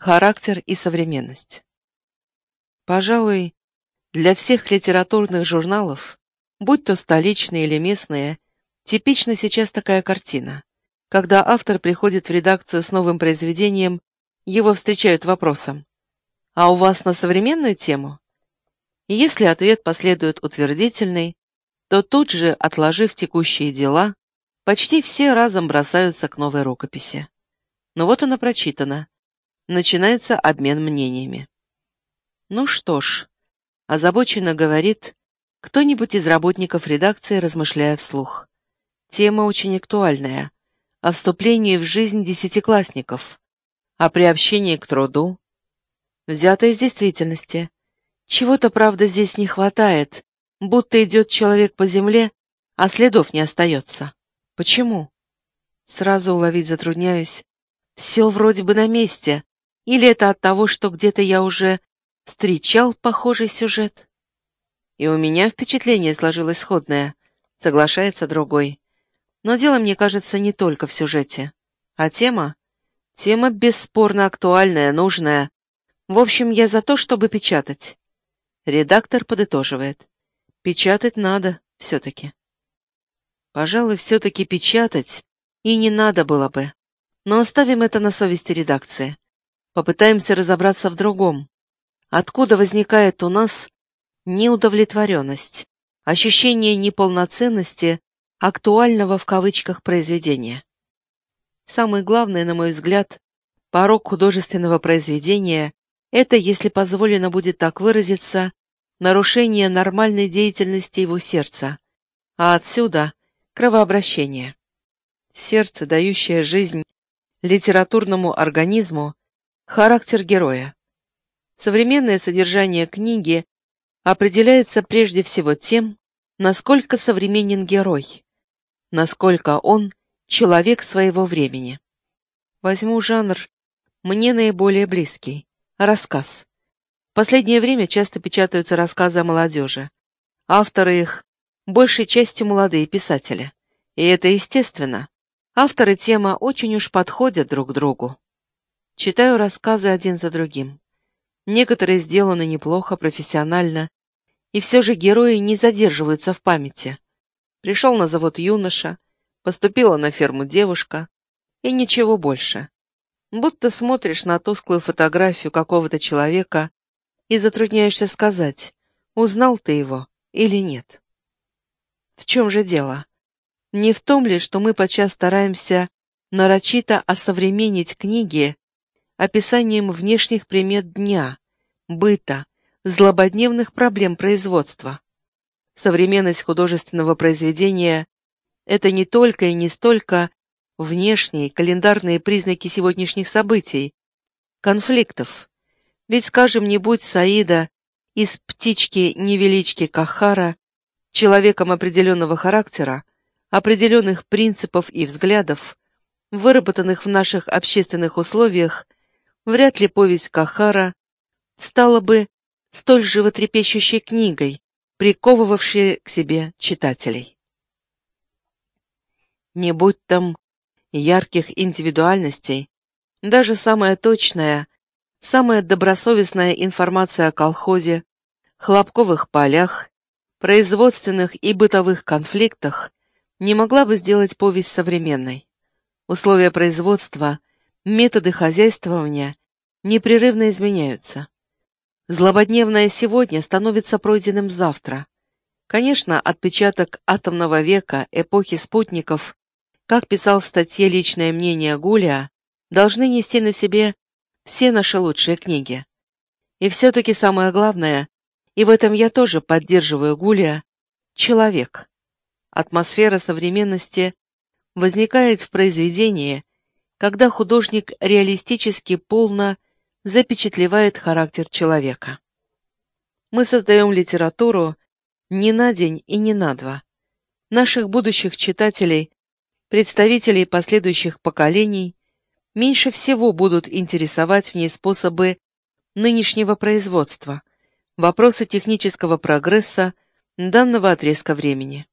Характер и современность. Пожалуй, для всех литературных журналов, будь то столичные или местные, типична сейчас такая картина. Когда автор приходит в редакцию с новым произведением, его встречают вопросом «А у вас на современную тему?» И если ответ последует утвердительный, то тут же, отложив текущие дела, почти все разом бросаются к новой рукописи. Но вот она прочитана начинается обмен мнениями. Ну что ж, озабоченно говорит кто-нибудь из работников редакции, размышляя вслух. Тема очень актуальная, о вступлении в жизнь десятиклассников, о приобщении к труду. Взято из действительности. Чего-то, правда, здесь не хватает, будто идет человек по земле, а следов не остается. Почему? Сразу уловить затрудняюсь. Все вроде бы на месте, или это от того, что где-то я уже встречал похожий сюжет? И у меня впечатление сложилось сходное, соглашается другой. Но дело, мне кажется, не только в сюжете. А тема? Тема бесспорно актуальная, нужная. В общем, я за то, чтобы печатать. Редактор подытоживает. Печатать надо все-таки. Пожалуй, все-таки печатать и не надо было бы. Но оставим это на совести редакции. Попытаемся разобраться в другом. Откуда возникает у нас неудовлетворенность, ощущение неполноценности актуального в кавычках произведения? Самый главный, на мой взгляд, порог художественного произведения – это, если позволено будет так выразиться, нарушение нормальной деятельности его сердца, а отсюда – кровообращение. Сердце, дающее жизнь литературному организму, Характер героя. Современное содержание книги определяется прежде всего тем, насколько современен герой, насколько он человек своего времени. Возьму жанр мне наиболее близкий – рассказ. В последнее время часто печатаются рассказы о молодежи. Авторы их большей частью молодые писатели. И это естественно. Авторы тема очень уж подходят друг другу. Читаю рассказы один за другим. Некоторые сделаны неплохо, профессионально, и все же герои не задерживаются в памяти. Пришел на завод юноша, поступила на ферму девушка, и ничего больше. Будто смотришь на тусклую фотографию какого-то человека и затрудняешься сказать, узнал ты его или нет. В чем же дело? Не в том ли, что мы подчас стараемся нарочито осовременить книги описанием внешних примет дня, быта, злободневных проблем производства. Современность художественного произведения – это не только и не столько внешние календарные признаки сегодняшних событий, конфликтов. Ведь, скажем, не будь Саида из птички-невелички Кахара человеком определенного характера, определенных принципов и взглядов, выработанных в наших общественных условиях – вряд ли повесть Кахара стала бы столь животрепещущей книгой, приковывавшей к себе читателей. Не будь там ярких индивидуальностей, даже самая точная, самая добросовестная информация о колхозе, хлопковых полях, производственных и бытовых конфликтах не могла бы сделать повесть современной. Условия производства, методы хозяйствования непрерывно изменяются. Злободневное сегодня становится пройденным завтра. Конечно, отпечаток атомного века, эпохи спутников, как писал в статье «Личное мнение Гулия», должны нести на себе все наши лучшие книги. И все-таки самое главное, и в этом я тоже поддерживаю Гулия, человек. Атмосфера современности возникает в произведении, когда художник реалистически полно запечатлевает характер человека. Мы создаем литературу не на день и не на два. Наших будущих читателей, представителей последующих поколений, меньше всего будут интересовать в ней способы нынешнего производства, вопросы технического прогресса данного отрезка времени.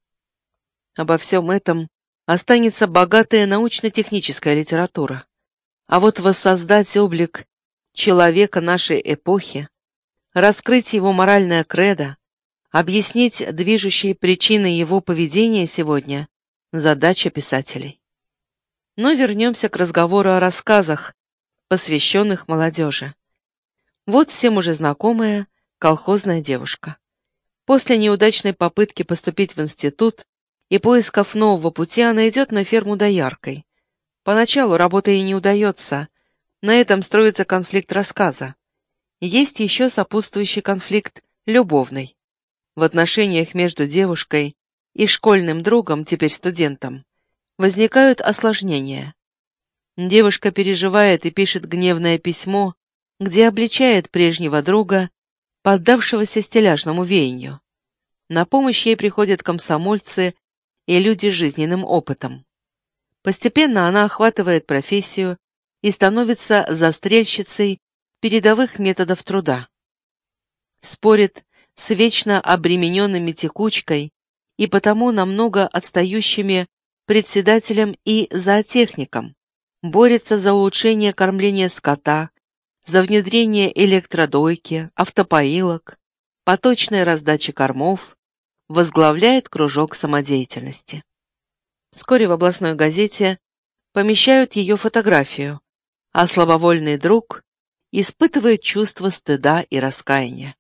Обо всем этом останется богатая научно-техническая литература. А вот воссоздать облик человека нашей эпохи, раскрыть его моральное кредо, объяснить движущие причины его поведения сегодня – задача писателей. Но вернемся к разговору о рассказах, посвященных молодежи. Вот всем уже знакомая колхозная девушка. После неудачной попытки поступить в институт и поисков нового пути она идет на ферму дояркой. Поначалу работа ей не удается. На этом строится конфликт рассказа. Есть еще сопутствующий конфликт любовный. В отношениях между девушкой и школьным другом, теперь студентом, возникают осложнения. Девушка переживает и пишет гневное письмо, где обличает прежнего друга поддавшегося стеляжному веянию. На помощь ей приходят комсомольцы и люди с жизненным опытом. Постепенно она охватывает профессию и становится застрельщицей передовых методов труда. Спорит с вечно обремененными текучкой и потому намного отстающими председателем и зоотехником, борется за улучшение кормления скота, за внедрение электродойки, автопоилок, поточной раздачи кормов, возглавляет кружок самодеятельности. Вскоре в областной газете помещают ее фотографию, а слабовольный друг испытывает чувство стыда и раскаяния.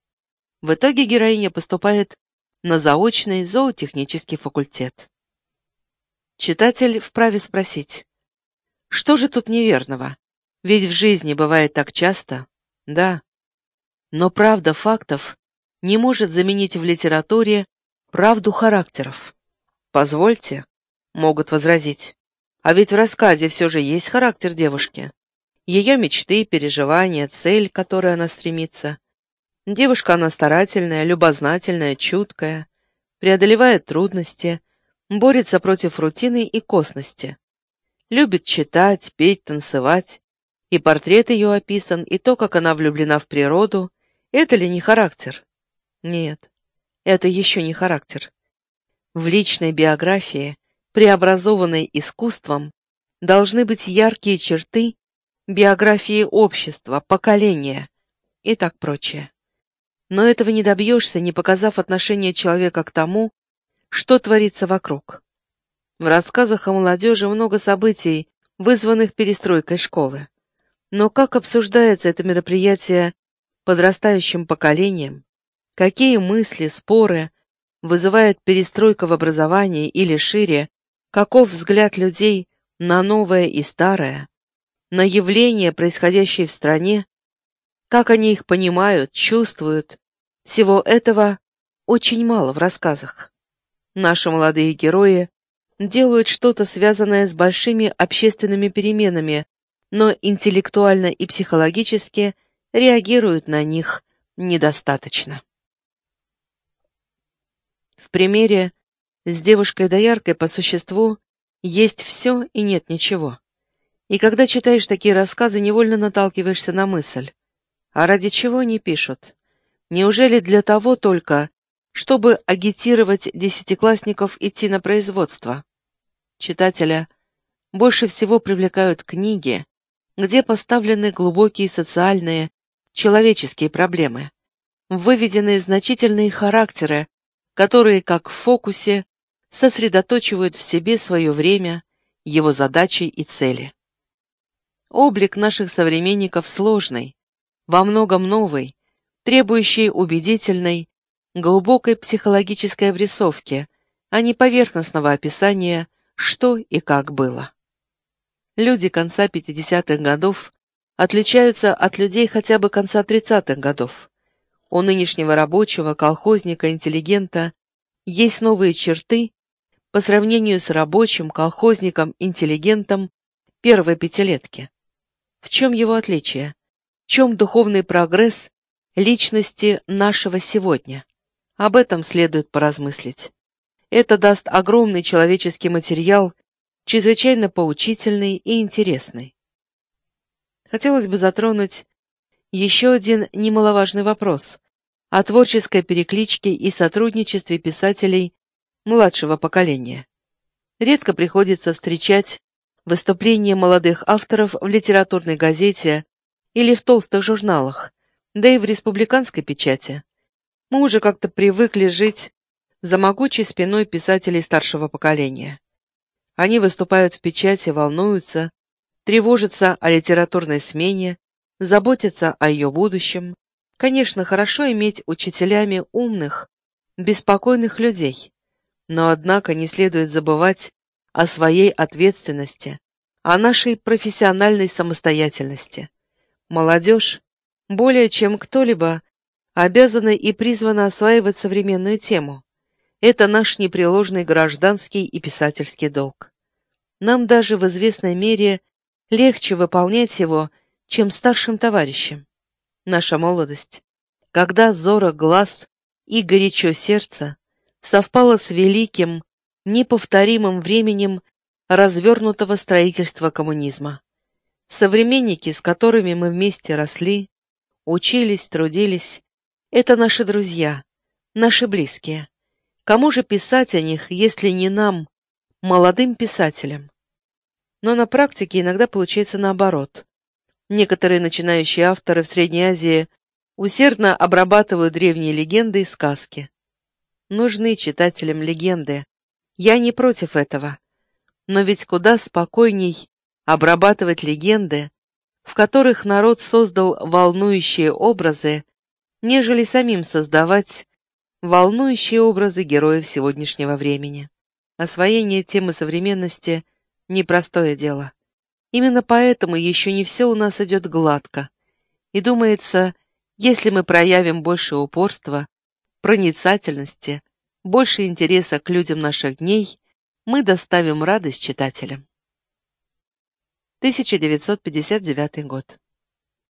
В итоге героиня поступает на заочный зоотехнический факультет. Читатель вправе спросить, что же тут неверного? Ведь в жизни бывает так часто. Да. Но правда фактов не может заменить в литературе правду характеров. Позвольте, могут возразить. А ведь в рассказе все же есть характер девушки. Ее мечты, переживания, цель, к которой она стремится. Девушка она старательная, любознательная, чуткая, преодолевает трудности, борется против рутины и косности. Любит читать, петь, танцевать, и портрет ее описан, и то, как она влюблена в природу. Это ли не характер? Нет, это еще не характер. В личной биографии, преобразованной искусством, должны быть яркие черты биографии общества, поколения и так прочее. Но этого не добьешься, не показав отношение человека к тому, что творится вокруг. В рассказах о молодежи много событий, вызванных перестройкой школы. Но как обсуждается это мероприятие подрастающим поколением? Какие мысли, споры вызывает перестройка в образовании или шире, каков взгляд людей на новое и старое, на явления, происходящие в стране, как они их понимают, чувствуют, всего этого очень мало в рассказах. Наши молодые герои делают что-то связанное с большими общественными переменами, но интеллектуально и психологически реагируют на них недостаточно. В примере с девушкой-дояркой по существу есть все и нет ничего. И когда читаешь такие рассказы, невольно наталкиваешься на мысль. А ради чего они пишут? Неужели для того только, чтобы агитировать десятиклассников идти на производство? Читателя больше всего привлекают книги, где поставлены глубокие социальные, человеческие проблемы, выведены значительные характеры, которые, как в фокусе, сосредоточивают в себе свое время, его задачи и цели. Облик наших современников сложный, во многом новый, требующий убедительной, глубокой психологической обрисовки, а не поверхностного описания, что и как было. Люди конца 50-х годов отличаются от людей хотя бы конца 30-х годов. У нынешнего рабочего, колхозника, интеллигента есть новые черты по сравнению с рабочим, колхозником, интеллигентом первой пятилетки. В чем его отличие? В чем духовный прогресс личности нашего сегодня? Об этом следует поразмыслить. Это даст огромный человеческий материал чрезвычайно поучительный и интересный. Хотелось бы затронуть еще один немаловажный вопрос о творческой перекличке и сотрудничестве писателей младшего поколения. Редко приходится встречать выступления молодых авторов в литературной газете или в толстых журналах, да и в республиканской печати. Мы уже как-то привыкли жить за могучей спиной писателей старшего поколения. Они выступают в печати, волнуются, тревожатся о литературной смене, заботятся о ее будущем. Конечно, хорошо иметь учителями умных, беспокойных людей, но, однако, не следует забывать о своей ответственности, о нашей профессиональной самостоятельности. Молодежь, более чем кто-либо, обязана и призвана осваивать современную тему. Это наш непреложный гражданский и писательский долг. Нам даже в известной мере легче выполнять его, чем старшим товарищам. Наша молодость, когда зора глаз и горячо сердце совпало с великим, неповторимым временем развернутого строительства коммунизма. Современники, с которыми мы вместе росли, учились, трудились, это наши друзья, наши близкие. Кому же писать о них, если не нам, молодым писателям? Но на практике иногда получается наоборот. Некоторые начинающие авторы в Средней Азии усердно обрабатывают древние легенды и сказки. Нужны читателям легенды. Я не против этого. Но ведь куда спокойней обрабатывать легенды, в которых народ создал волнующие образы, нежели самим создавать волнующие образы героев сегодняшнего времени. Освоение темы современности — непростое дело. Именно поэтому еще не все у нас идет гладко. И думается, если мы проявим больше упорства, проницательности, больше интереса к людям наших дней, мы доставим радость читателям. 1959 год.